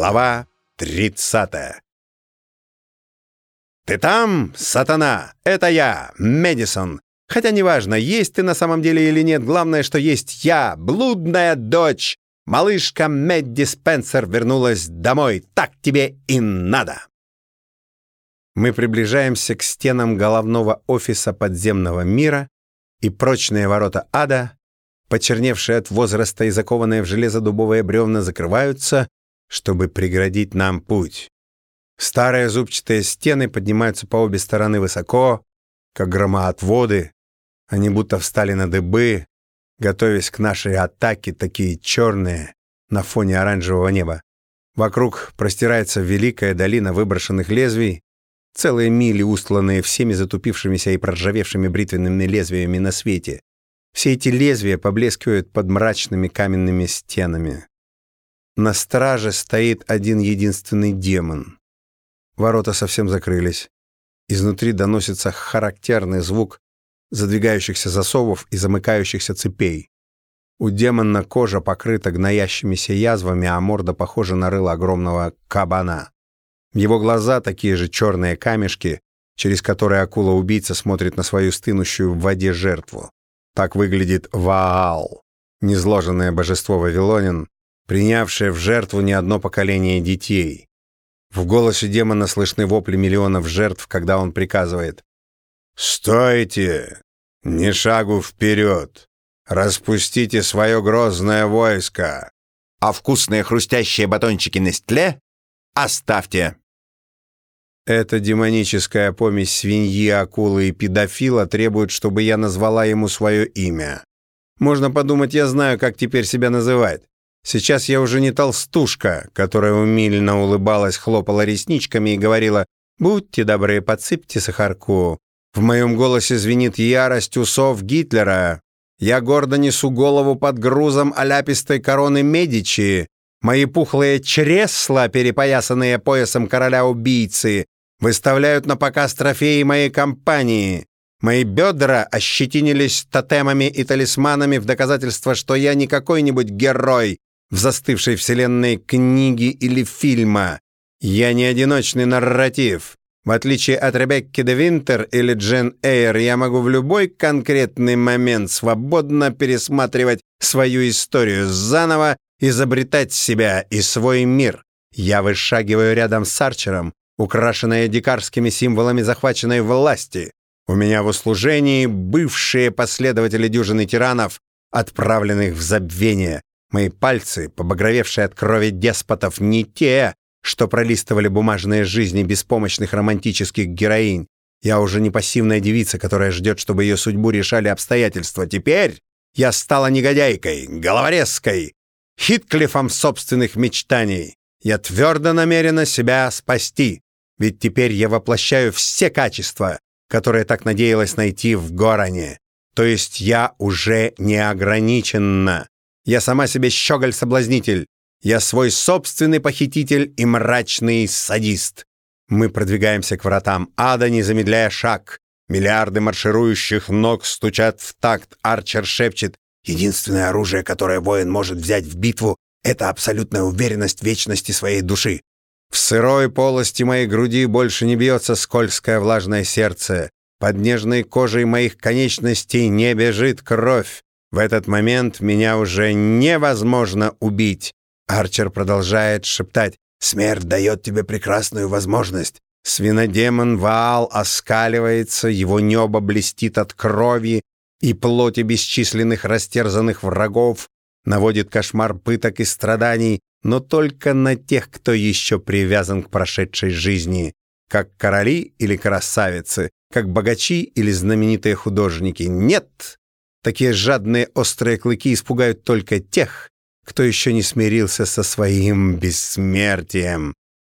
Глава 30 «Ты там, сатана? Это я, Мэдисон. Хотя неважно, есть ты на самом деле или нет, главное, что есть я, блудная дочь. Малышка Мэдди Спенсер вернулась домой. Так тебе и надо!» Мы приближаемся к стенам головного офиса подземного мира, и прочные ворота ада, почерневшие от возраста и закованные в железо дубовые бревна, закрываются, чтобы преградить нам путь. Старые зубчатые стены поднимаются по обе стороны высоко, как громоотводы. Они будто встали на дыбы, готовясь к нашей атаке, такие черные на фоне оранжевого неба. Вокруг простирается великая долина выброшенных лезвий, целые мили, устланные всеми затупившимися и проржавевшими бритвенными лезвиями на свете. Все эти лезвия поблескивают под мрачными каменными стенами. На страже стоит один единственный демон. Ворота совсем закрылись. Изнутри доносится характерный звук задвигающихся засовов и замыкающихся цепей. У демона кожа покрыта гноящимися язвами, а морда похожа на рыло огромного кабана. Его глаза такие же черные камешки, через которые акула-убийца смотрит на свою стынущую в воде жертву. Так выглядит Ваал, незложенное божество Вавилонин, принявшее в жертву не одно поколение детей. В голосе демона слышны вопли миллионов жертв, когда он приказывает «Стойте! Ни шагу вперед! Распустите свое грозное войско! А вкусные хрустящие батончики Нестле оставьте!» Эта демоническая помесь свиньи, акулы и педофила требует, чтобы я назвала ему свое имя. Можно подумать, я знаю, как теперь себя называть. Сейчас я уже не толстушка, которая умильно улыбалась, хлопала ресничками и говорила «Будьте добры, подсыпьте сахарку». В моем голосе звенит ярость усов Гитлера. Я гордо несу голову под грузом оляпистой короны Медичи. Мои пухлые чресла, перепоясанные поясом короля-убийцы, выставляют на показ трофеи моей компании. Мои бедра ощетинились тотемами и талисманами в доказательство, что я не какой-нибудь герой в застывшей вселенной книги или фильма. Я не одиночный нарратив. В отличие от Ребекки де Винтер или Джен Эйр, я могу в любой конкретный момент свободно пересматривать свою историю заново, изобретать себя и свой мир. Я вышагиваю рядом с Арчером, украшенная дикарскими символами захваченной власти. У меня в услужении бывшие последователи дюжины тиранов, отправленных в забвение. Мои пальцы, побагровевшие от крови деспотов, не те, что пролистывали бумажные жизни беспомощных романтических героинь. Я уже не пассивная девица, которая ждет, чтобы ее судьбу решали обстоятельства. Теперь я стала негодяйкой, головорезкой, Хитклифом собственных мечтаний. Я твердо намерена себя спасти. Ведь теперь я воплощаю все качества, которые так надеялась найти в Горане. То есть я уже не ограниченна. Я сама себе щеголь-соблазнитель. Я свой собственный похититель и мрачный садист. Мы продвигаемся к вратам ада, не замедляя шаг. Миллиарды марширующих ног стучат в такт. Арчер шепчет. Единственное оружие, которое воин может взять в битву, это абсолютная уверенность в вечности своей души. В сырой полости моей груди больше не бьется скользкое влажное сердце. Под нежной кожей моих конечностей не бежит кровь. В этот момент меня уже невозможно убить. Арчер продолжает шептать «Смерть дает тебе прекрасную возможность». Свинодемон Ваал оскаливается, его небо блестит от крови и плоти бесчисленных растерзанных врагов, наводит кошмар пыток и страданий, но только на тех, кто еще привязан к прошедшей жизни, как короли или красавицы, как богачи или знаменитые художники. Нет! Такие жадные острые клыки испугают только тех, кто еще не смирился со своим бессмертием.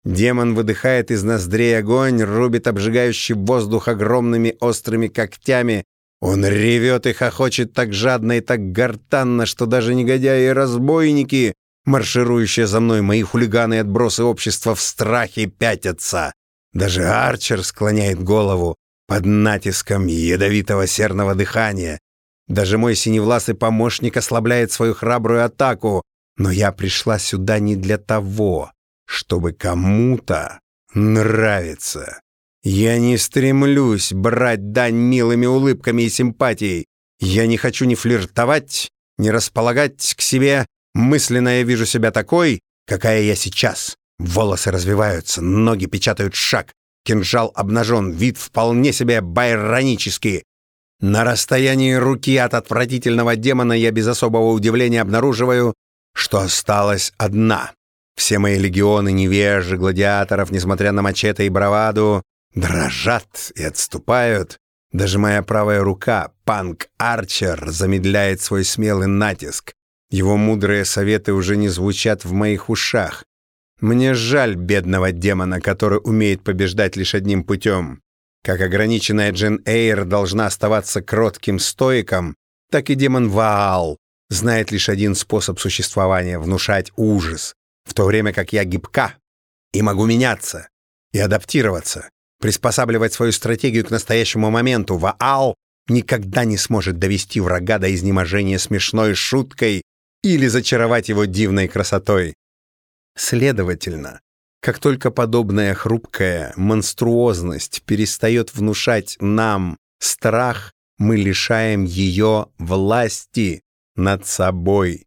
Демон выдыхает из ноздрей огонь, рубит обжигающий воздух огромными острыми когтями. Он ревет и хохочет так жадно и так гортанно, что даже негодяи и разбойники Марширующие за мной мои хулиганы и отбросы общества в страхе пятятся. Даже Арчер склоняет голову под натиском ядовитого серного дыхания. Даже мой синевласый помощник ослабляет свою храбрую атаку. Но я пришла сюда не для того, чтобы кому-то нравиться. Я не стремлюсь брать дань милыми улыбками и симпатией. Я не хочу ни флиртовать, ни располагать к себе. Мысленно я вижу себя такой, какая я сейчас. Волосы развиваются, ноги печатают шаг, кинжал обнажен, вид вполне себе байронический. На расстоянии руки от отвратительного демона я без особого удивления обнаруживаю, что осталась одна. Все мои легионы невежи, гладиаторов, несмотря на мачете и браваду, дрожат и отступают. Даже моя правая рука, Панк Арчер, замедляет свой смелый натиск. Его мудрые советы уже не звучат в моих ушах. Мне жаль бедного демона, который умеет побеждать лишь одним путем. Как ограниченная Джен Эйр должна оставаться кротким стоиком, так и демон Ваал знает лишь один способ существования — внушать ужас, в то время как я гибка и могу меняться и адаптироваться, приспосабливать свою стратегию к настоящему моменту. Ваал никогда не сможет довести врага до изнеможения смешной шуткой или зачаровать его дивной красотой. Следовательно, как только подобная хрупкая монструозность перестает внушать нам страх, мы лишаем ее власти над собой.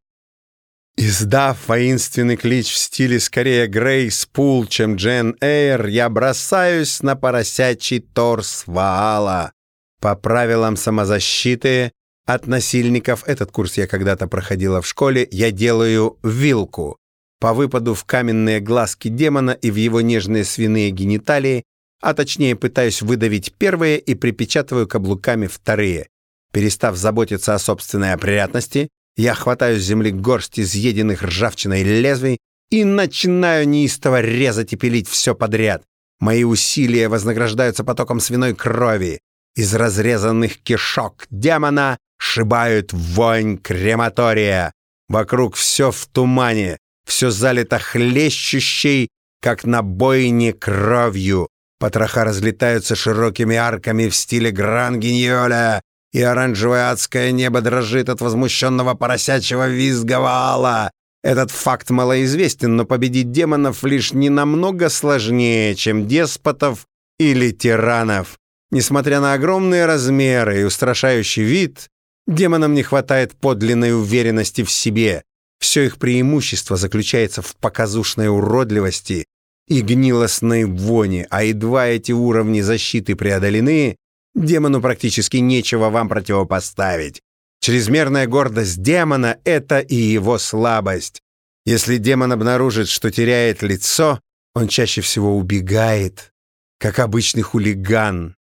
Издав воинственный клич в стиле скорее Грейс Пул, чем Джен Эйр, я бросаюсь на поросячий торс Ваала. По правилам самозащиты от насильников, этот курс я когда-то проходила в школе, я делаю вилку по выпаду в каменные глазки демона и в его нежные свиные гениталии, а точнее пытаюсь выдавить первые и припечатываю каблуками вторые. Перестав заботиться о собственной опрятности, я хватаю с земли горсть изъеденных ржавчиной лезвий и начинаю неистово резать и пилить все подряд. Мои усилия вознаграждаются потоком свиной крови. Из разрезанных кишок демона шибают вонь крематория. Вокруг все в тумане, все залито хлещущей, как на бойне, кровью. Потроха разлетаются широкими арками в стиле гран-гиньоля, и оранжевое адское небо дрожит от возмущенного поросячьего визга вала. Этот факт малоизвестен, но победить демонов лишь не намного сложнее, чем деспотов или тиранов. Несмотря на огромные размеры и устрашающий вид, демонам не хватает подлинной уверенности в себе. Все их преимущество заключается в показушной уродливости и гнилостной вони, а едва эти уровни защиты преодолены, демону практически нечего вам противопоставить. Чрезмерная гордость демона — это и его слабость. Если демон обнаружит, что теряет лицо, он чаще всего убегает, как обычный хулиган.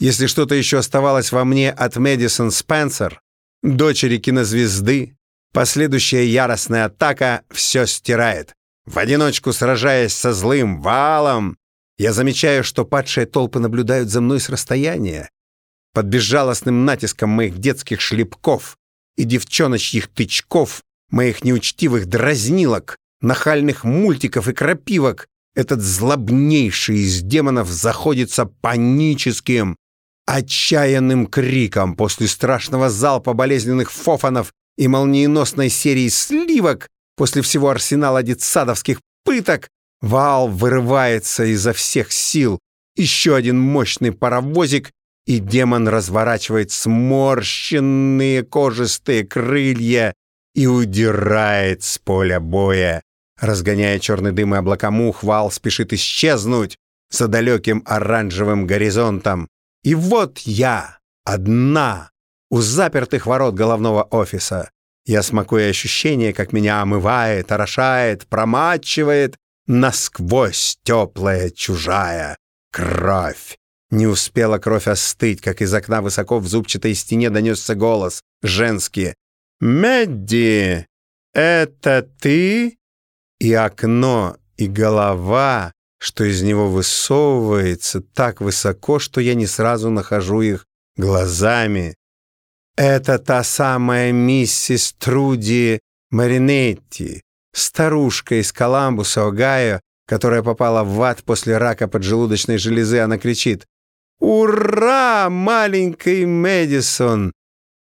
Если что-то еще оставалось во мне от Мэдисон Спенсер, дочери кинозвезды, Последующая яростная атака все стирает. В одиночку сражаясь со злым валом, я замечаю, что падшие толпы наблюдают за мной с расстояния. Под безжалостным натиском моих детских шлепков и девчоночьих тычков, моих неучтивых дразнилок, нахальных мультиков и крапивок, этот злобнейший из демонов заходится паническим, отчаянным криком после страшного залпа болезненных фофанов и молниеносной серии сливок после всего арсенала детсадовских пыток вал вырывается изо всех сил. Еще один мощный паровозик, и демон разворачивает сморщенные кожистые крылья и удирает с поля боя. Разгоняя черный дым и облака мух, вал спешит исчезнуть за далеким оранжевым горизонтом. И вот я, одна, у запертых ворот головного офиса. Я смакую ощущение, как меня омывает, орошает, промачивает насквозь теплая чужая кровь. Не успела кровь остыть, как из окна высоко в зубчатой стене донесся голос, женский. «Медди, это ты?» И окно, и голова, что из него высовывается так высоко, что я не сразу нахожу их глазами. Это та самая миссис Труди Маринетти, старушка из Коламбуса, Огайо, которая попала в ад после рака поджелудочной железы. Она кричит «Ура, маленький Мэдисон!»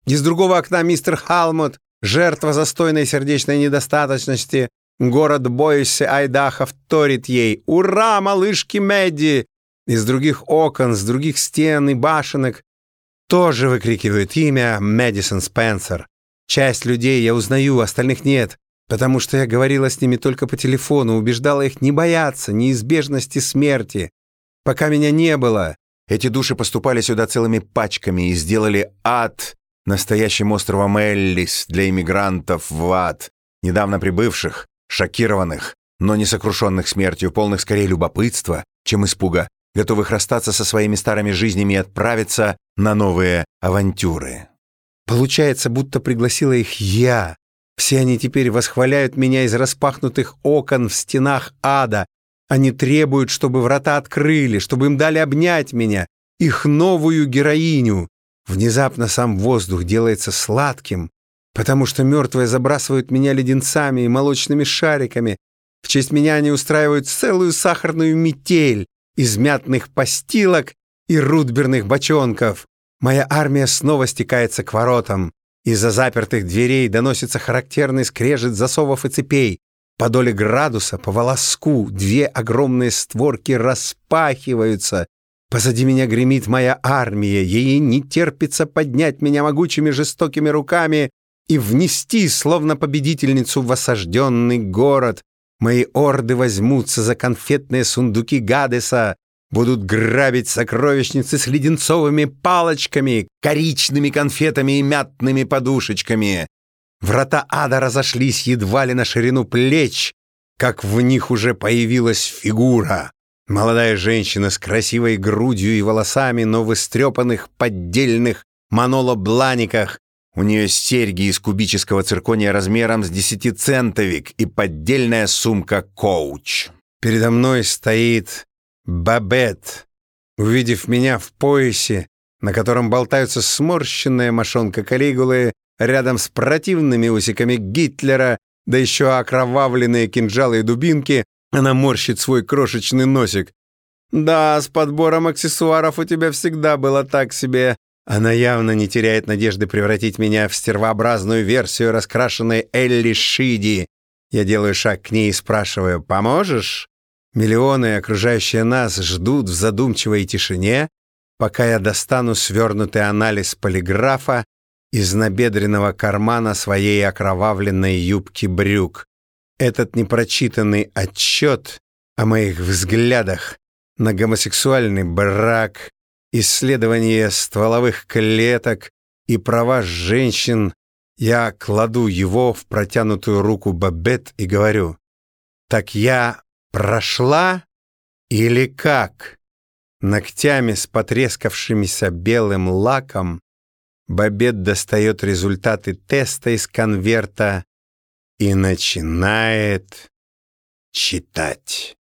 Из другого окна мистер Халмот, жертва застойной сердечной недостаточности, Город Бойсе, Айдаха вторит ей. «Ура, малышки Мэдди!» Из других окон, с других стен и башенок тоже выкрикивают имя Мэдисон Спенсер. Часть людей я узнаю, остальных нет, потому что я говорила с ними только по телефону, убеждала их не бояться неизбежности смерти. Пока меня не было, эти души поступали сюда целыми пачками и сделали ад настоящим островом Эллис для иммигрантов в ад, недавно прибывших, шокированных, но не сокрушенных смертью, полных скорее любопытства, чем испуга, готовых расстаться со своими старыми жизнями и отправиться на новые авантюры. Получается, будто пригласила их я. Все они теперь восхваляют меня из распахнутых окон в стенах ада. Они требуют, чтобы врата открыли, чтобы им дали обнять меня, их новую героиню. Внезапно сам воздух делается сладким, потому что мертвые забрасывают меня леденцами и молочными шариками. В честь меня они устраивают целую сахарную метель из мятных постилок и рудберных бочонков. Моя армия снова стекается к воротам. Из-за запертых дверей доносится характерный скрежет засовов и цепей. По доле градуса, по волоску, две огромные створки распахиваются. Позади меня гремит моя армия. Ей не терпится поднять меня могучими жестокими руками и внести, словно победительницу, в осажденный город. Мои орды возьмутся за конфетные сундуки Гадеса, будут грабить сокровищницы с леденцовыми палочками, коричными конфетами и мятными подушечками. Врата ада разошлись едва ли на ширину плеч, как в них уже появилась фигура. Молодая женщина с красивой грудью и волосами, но в истрепанных поддельных манолобланиках. У нее серьги из кубического циркония размером с десятицентовик и поддельная сумка «Коуч». Передо мной стоит Бабет, увидев меня в поясе, на котором болтаются сморщенная мошонка Калигулы, рядом с противными усиками Гитлера, да еще окровавленные кинжалы и дубинки, она морщит свой крошечный носик. «Да, с подбором аксессуаров у тебя всегда было так себе». Она явно не теряет надежды превратить меня в стервообразную версию раскрашенной Элли Шиди. Я делаю шаг к ней и спрашиваю «Поможешь?» Миллионы, окружающие нас, ждут в задумчивой тишине, пока я достану свернутый анализ полиграфа из набедренного кармана своей окровавленной юбки брюк. Этот непрочитанный отчет о моих взглядах на гомосексуальный брак, исследование стволовых клеток и права женщин, я кладу его в протянутую руку Бабет и говорю, «Так я Прошла или как? Ногтями с потрескавшимися белым лаком Бабет достает результаты теста из конверта и начинает читать.